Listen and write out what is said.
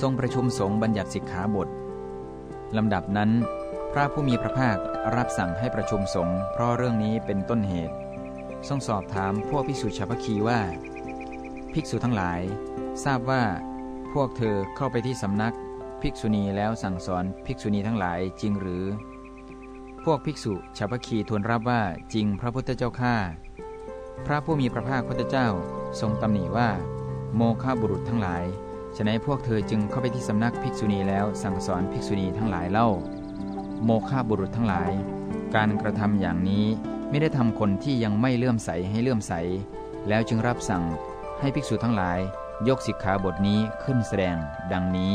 ทรงประชุมสงฆ์บัญญัติสิกขาบทลำดับนั้น พระผู้มีพระภาครับสั่งให้ประชุมสงฆ์เพราะเรื่องนี้เป็นต้นเหตุ ทรงสอบถามพวกภิกษุชาวพคีว่า ภิกษุทั้งหลาย ทราบว่า พวกเธอเข้าไปที่สำนักภิกษุณีแล้วสั่งสอนภิกษุณีทั้งหลายจริงหรือ พวกภิกษุชาวพคีทูลรับว่าจริงพระพุทธเจ้าข้าพระผู้มีพระภาคพุทธเจ้าทรงตำหนิว่า โมฆะบุรุษทั้งหลาย ฉะนั้นพวกเธอจึงเข้าไปที่สำนักภิกษุณีแล้วสั่งสอนภิกษุณีทั้งหลายเล่า โมฆะบุรุษทั้งหลาย การกระทำอย่างนี้ไม่ได้ทำคนที่ยังไม่เลื่อมใสให้เลื่อมใส แล้วจึงรับสั่งให้ภิกษุทั้งหลาย ยกสิกขาบทนี้ขึ้นแสดง ดังนี้